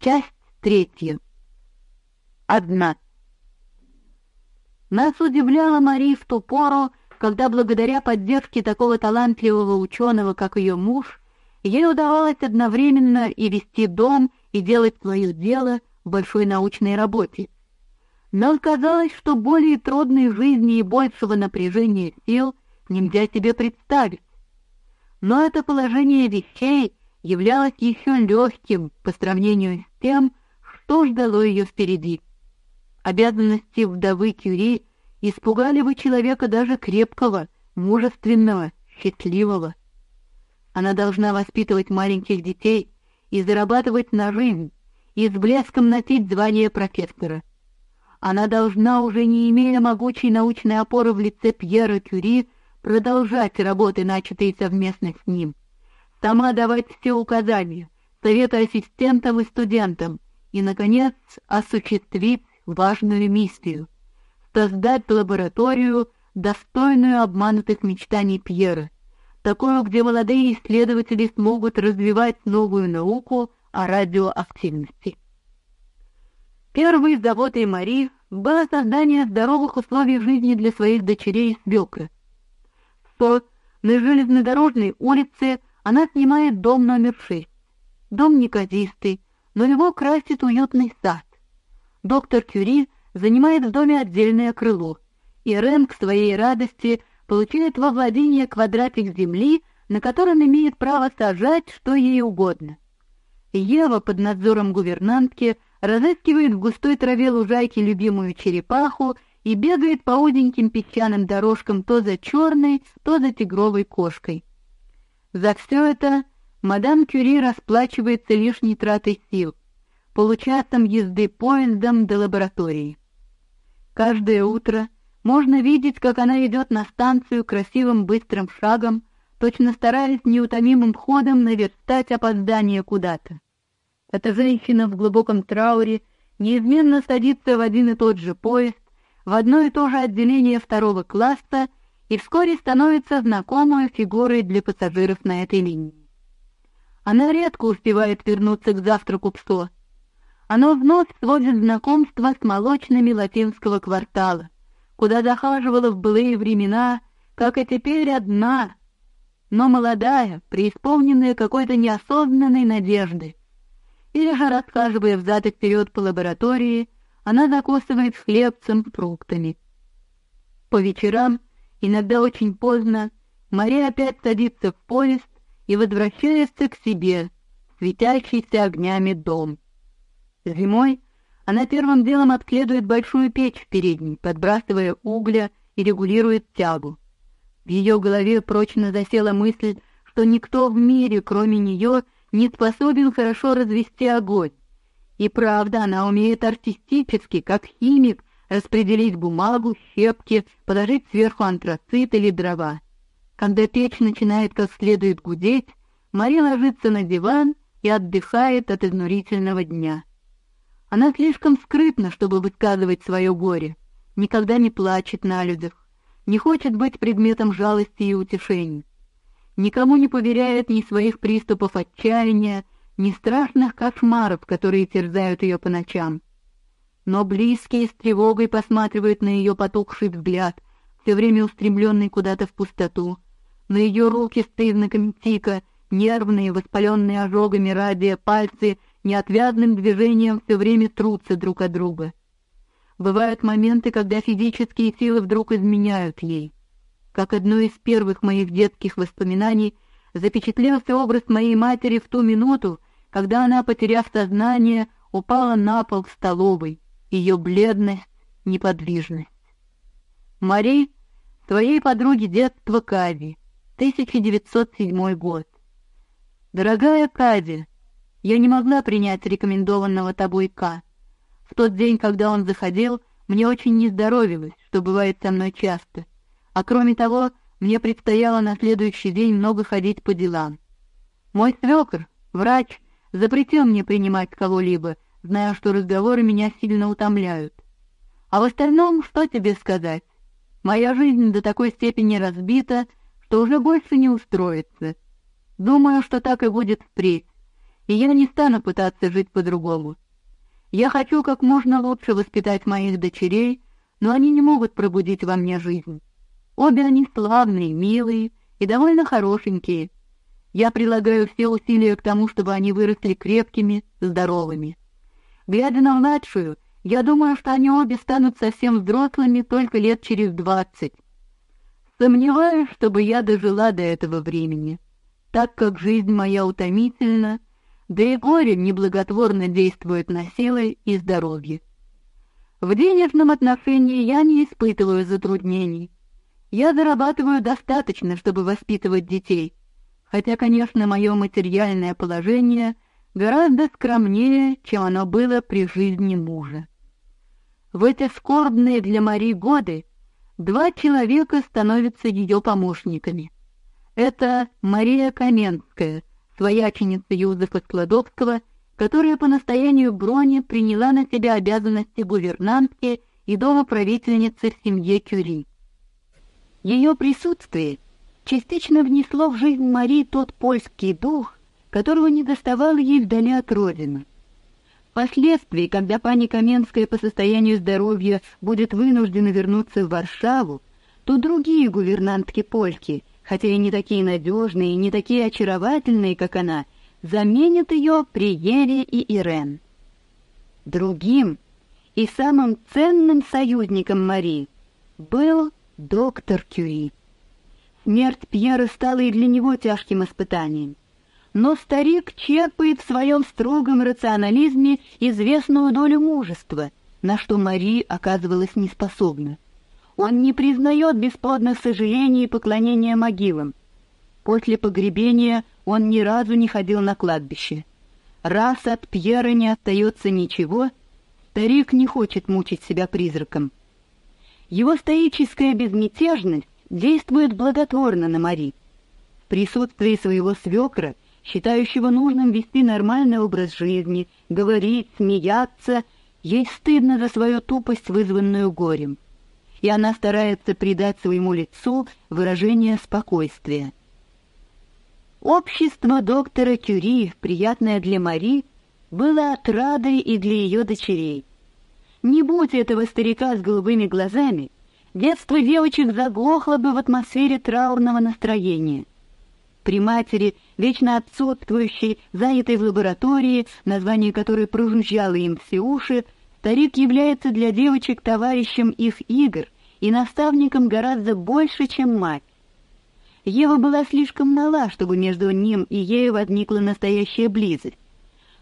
Часть третья. Одна. Нас удивляла Мари в ту пору, когда благодаря поддержке такого талантливого ученого, как ее муж, ей удавалось одновременно и вести дом, и делать свое дело в большой научной работе. Но казалось, что более трудной жизни и большего напряжения сил нельзя себе представить. Но это положение вещей являлось еще легким по сравнению с тем, что ждало ее впереди. Обязанности вдовы Кюри испугали бы человека даже крепкого, мужественного, счастливого. Она должна воспитывать маленьких детей и зарабатывать на жизнь, и с блеском носить звание профессора. Она должна, уже не имея могучей научной опоры в лице Пьера Кюри, продолжать работы, начатые совместно с ним, сама давать все указания, советы ассистентам и студентам, и, наконец, осуществить важную миссию — создать лабораторию, достойную обманутых мечтаний Пьера, такую, где молодые исследователи смогут развивать новую науку о радиоактивности. Первой заботой Мари было создание здоровых условий жизни для своих дочерей и свекры. Что на железнодорожной улице она снимает дом номер шесть. Дом неказистый, но его красит уютный сад. Доктор Кюри занимает в доме отдельное крыло, и Рен к своей радости получает во владение квадратик земли, на котором имеет право сажать что ей угодно. Ева под надзором гувернантки разыскивает в густой траве лужайки любимую черепаху и бегает по узеньким песчаным дорожкам то за черной, то за тигровой кошкой. За все это мадам Кюри расплачивается лишней тратой сил, получасом езды поездом до лаборатории. Каждое утро можно видеть, как она идет на станцию красивым быстрым шагом, точно стараясь неутомимым ходом наверстать опоздание куда-то. Эта женщина в глубоком трауре неизменно садится в один и тот же поезд, в одно и то же отделение второго класса и вскоре становится знакомой фигурой для пассажиров на этой линии. Она редко успевает вернуться к завтраку ПСО. Оно вновь сводит знакомство с молочными латинского квартала, куда захаживала в былые времена, как и теперь одна, но молодая, преисполненная какой-то неосознанной надежды. Или же расхаживая взад и вперед по лаборатории, она закусывает хлебцем фруктами. По вечерам, иногда очень поздно, Мария опять садится в поезд и возвращается к себе, светящийся огнями дом. Зимой она первым делом обследует большую печь в передней, подбрасывая угля и регулирует тягу. В ее голове прочно засела мысль, что никто в мире, кроме нее, не способен хорошо развести огонь. И правда, она умеет артистически, как химик, распределить бумагу, щепки, положить сверху антрацит или дрова. Когда печь начинает как следует гудеть, Мария ложится на диван и отдыхает от изнурительного дня. Она слишком скрытна, чтобы высказывать свое горе, никогда не плачет на людях, не хочет быть предметом жалости и утешения. Никому не поверяет ни своих приступов отчаяния, ни страшных кошмаров, которые терзают ее по ночам. Но близкие с тревогой посматривают на ее потухший взгляд, все время устремленный куда-то в пустоту, на ее руки с признаками нервные, воспаленные ожогами радия пальцы неотвязным движением все время трутся друг от друга. Бывают моменты, когда физические силы вдруг изменяют ей. Как одно из первых моих детских воспоминаний запечатлелся образ моей матери в ту минуту, когда она, потеряв сознание, упала на пол в столовой. Ее бледность, неподвижность. Мари, твоей подруге детства Кади, 1907 год. Дорогая Кади, я не могла принять рекомендованного тобой К. В тот день, когда он заходил, мне очень не здоровилось, что бывает со мной часто. А кроме того, мне предстояло на следующий день много ходить по делам. Мой свекр, врач, запретил мне принимать кого-либо, зная, что разговоры меня сильно утомляют. А в остальном, что тебе сказать? Моя жизнь до такой степени разбита, что уже больше не устроится. Думаю, что так и будет впредь и я не стану пытаться жить по-другому. Я хочу как можно лучше воспитать моих дочерей, но они не могут пробудить во мне жизнь. Обе они славные, милые и довольно хорошенькие. Я прилагаю все усилия к тому, чтобы они выросли крепкими, здоровыми. Глядя на младшую, я думаю, что они обе станут совсем взрослыми только лет через двадцать. Сомневаюсь, чтобы я дожила до этого времени, так как жизнь моя утомительна, да и горе неблаготворно действует на силы и здоровье. В денежном отношении я не испытываю затруднений. Я зарабатываю достаточно, чтобы воспитывать детей, хотя, конечно, мое материальное положение гораздо скромнее, чем оно было при жизни мужа. В эти скорбные для Мари годы два человека становятся ее помощниками. Это Мария Каменская, свояченица Юзефа Складовского, которая по настоянию Брони приняла на себя обязанности гувернантки и домоправительницы в семье Кюри. Ее присутствие частично внесло в жизнь Марии тот польский дух, которого не доставало ей вдали от родины. Впоследствии, когда пани Каменская по состоянию здоровья будет вынуждена вернуться в Варшаву, то другие гувернантки польки, хотя и не такие надежные, и не такие очаровательные, как она, заменят ее при Ере и Ирен. Другим и самым ценным союзником Мари был доктор Кюри. Смерть Пьера стала и для него тяжким испытанием. Но старик черпает в своем строгом рационализме известную долю мужества, на что Мари оказывалась неспособна. Он не признает бесплодных сожалений и поклонения могилам. После погребения он ни разу не ходил на кладбище. Раз от Пьера не остается ничего, старик не хочет мучить себя призраком. Его стоическая безмятежность действует благотворно на Мари. В присутствии своего свекра, считающего нужным вести нормальный образ жизни, говорить, смеяться, ей стыдно за свою тупость, вызванную горем. И она старается придать своему лицу выражение спокойствия. Общество доктора Кюри, приятное для Мари, было отрадой и для ее дочерей. Не будь этого старика с голубыми глазами, детство девочек заглохло бы в атмосфере траурного настроения. При матери, вечно отсутствующей, занятой в лаборатории, название которой прожужжало им все уши, старик является для девочек товарищем их игр и наставником гораздо больше, чем мать. Ева была слишком мала, чтобы между ним и ею возникла настоящая близость.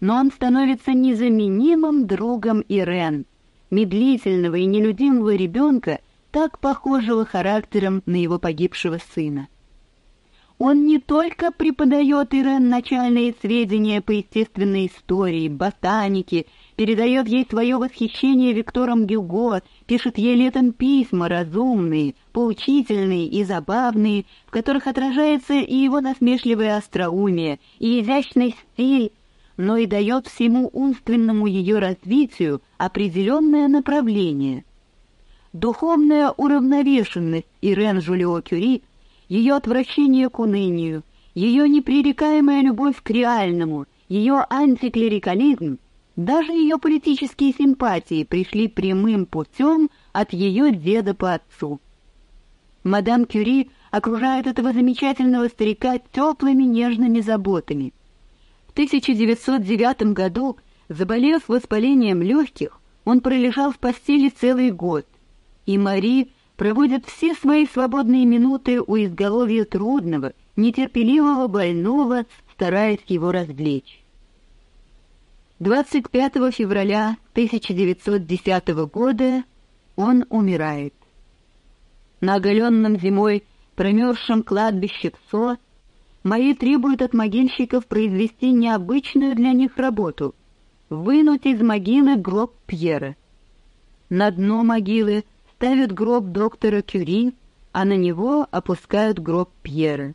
Но он становится незаменимым другом Ирен, медлительного и нелюдимого ребенка, так похожего характером на его погибшего сына. Он не только преподает Ирен начальные сведения по естественной истории, ботанике, передает ей свое восхищение Виктором Гюго, пишет ей летом письма разумные, поучительные и забавные, в которых отражается и его насмешливое остроумие, и изящный стиль, но и дает всему умственному ее развитию определенное направление. Духовная уравновешенность Ирен Жулио Кюри, ее отвращение к унынию, ее непререкаемая любовь к реальному, ее антиклерикализм, даже ее политические симпатии пришли прямым путем от ее деда по отцу. Мадам Кюри окружает этого замечательного старика теплыми нежными заботами – в 1909 году, заболев воспалением легких, он пролежал в постели целый год, и Мари проводит все свои свободные минуты у изголовья трудного, нетерпеливого больного, стараясь его развлечь. 25 февраля 1910 года он умирает. На оголенном зимой промерзшем кладбище Псо Мои требуют от могильщиков произвести необычную для них работу — вынуть из могилы гроб Пьера. На дно могилы ставят гроб доктора Кюри, а на него опускают гроб Пьера.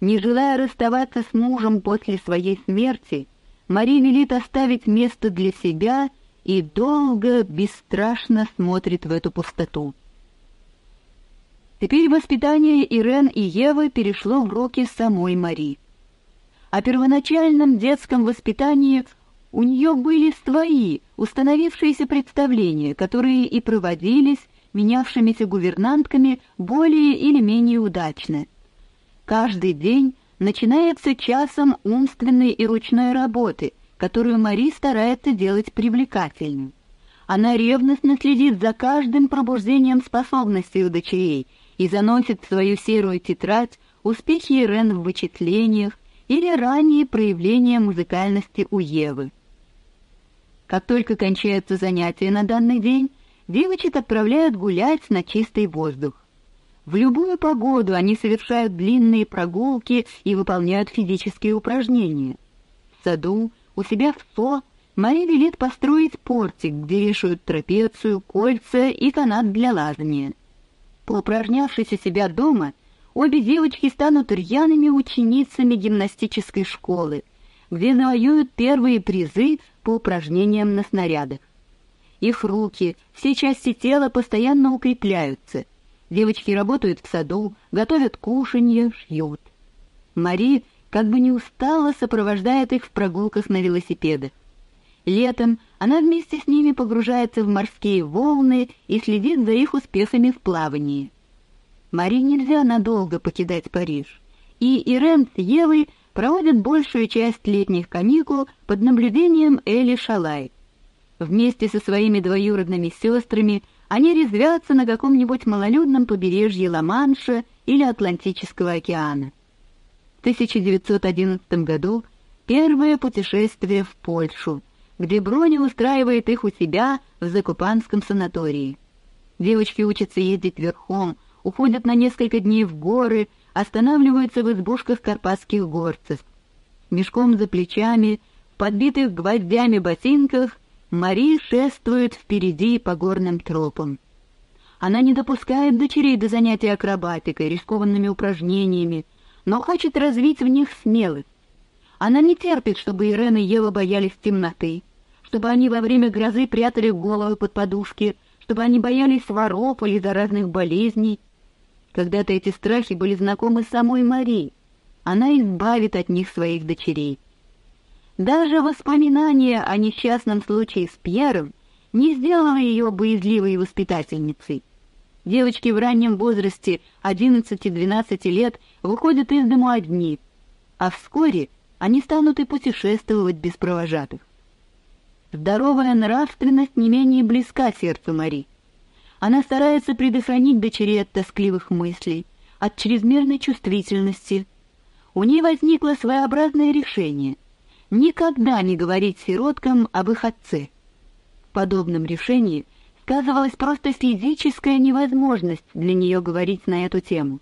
Не желая расставаться с мужем после своей смерти, Мари велит оставить место для себя и долго, бесстрашно смотрит в эту пустоту. Теперь воспитание Ирен и Евы перешло в руки самой Мари. О первоначальном детском воспитании у нее были свои установившиеся представления, которые и проводились менявшимися гувернантками более или менее удачно. Каждый день начинается часом умственной и ручной работы, которую Мари старается делать привлекательной. Она ревностно следит за каждым пробуждением способностей у дочерей и заносит в свою серую тетрадь успехи Ирен в вычислениях или ранние проявления музыкальности у Евы. Как только кончаются занятия на данный день, девочек отправляют гулять на чистый воздух. В любую погоду они совершают длинные прогулки и выполняют физические упражнения. В саду, у себя в СО, Мария велит построить портик, где вешают трапецию, кольца и канат для лазания. Поупражнявшись у себя дома, обе девочки станут рьяными ученицами гимнастической школы, где завоюют первые призы по упражнениям на снарядах. Их руки, все части тела постоянно укрепляются. Девочки работают в саду, готовят кушанье, шьют. Мари как бы не устала сопровождает их в прогулках на велосипедах. Летом она вместе с ними погружается в морские волны и следит за их успехами в плавании. Мари нельзя надолго покидать Париж, и Ирен с Евой проводят большую часть летних каникул под наблюдением Эли Шалай. Вместе со своими двоюродными сестрами они резвятся на каком-нибудь малолюдном побережье Ла-Манша или Атлантического океана. В 1911 году первое путешествие в Польшу, где Броня устраивает их у себя в Закупанском санатории. Девочки учатся ездить верхом, уходят на несколько дней в горы, останавливаются в избушках карпатских горцев. Мешком за плечами, подбитых гвоздями ботинках Мари шествует впереди по горным тропам. Она не допускает дочерей до занятий акробатикой, рискованными упражнениями, но хочет развить в них смелость. Она не терпит, чтобы Ирен и Ева боялись темноты, чтобы они во время грозы прятали голову под подушки, чтобы они боялись воров или заразных болезней. Когда-то эти страхи были знакомы самой Мари. Она избавит от них своих дочерей. Даже воспоминание о несчастном случае с Пьером не сделало ее боязливой воспитательницей. Девочки в раннем возрасте 11-12 лет выходят из дому одни, а вскоре они станут и путешествовать без провожатых. Здоровая нравственность не менее близка сердцу Мари. Она старается предохранить дочерей от тоскливых мыслей, от чрезмерной чувствительности. У ней возникло своеобразное решение — никогда не говорить сироткам об их отце. В подобном решении сказывалась просто физическая невозможность для нее говорить на эту тему.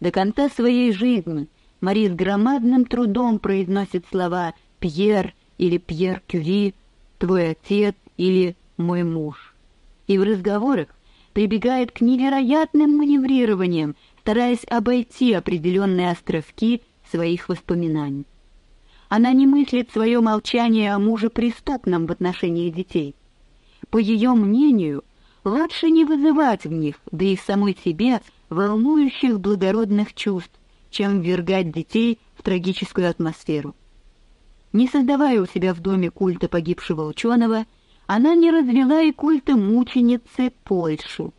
До конца своей жизни Мари с громадным трудом произносит слова «Пьер» или «Пьер Кюри», «Твой отец» или «Мой муж». И в разговорах прибегает к невероятным маневрированиям, стараясь обойти определенные островки своих воспоминаний. Она не мыслит свое молчание о муже преступном в отношении детей. По ее мнению, лучше не вызывать в них, да и самой себе, волнующих благородных чувств, чем ввергать детей в трагическую атмосферу. Не создавая у себя в доме культа погибшего ученого, она не развела и культа мученицы Польши.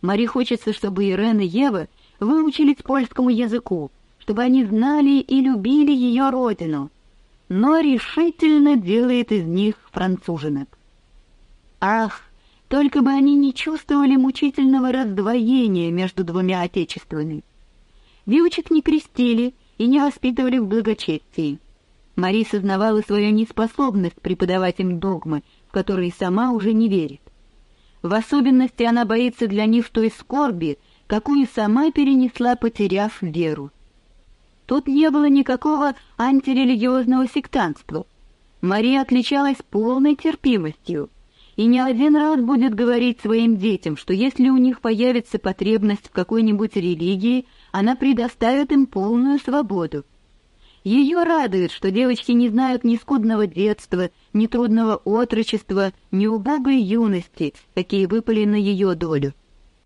Мари хочется, чтобы Ирен и Ева выучились польскому языку, чтобы они знали и любили ее родину, но решительно делает из них француженок. Ах, только бы они не чувствовали мучительного раздвоения между двумя отечествами. Девочек не крестили и не воспитывали в благочестии. Мари сознавала свою неспособность преподавать им догмы, в которые сама уже не верит. В особенности она боится для них той скорби, какую сама перенесла, потеряв веру. Тут не было никакого антирелигиозного сектантства. Мария отличалась полной терпимостью и не один раз будет говорить своим детям, что если у них появится потребность в какой-нибудь религии, она предоставит им полную свободу. Ее радует, что девочки не знают ни скудного детства, ни трудного отрочества, ни убогой юности, какие выпали на ее долю.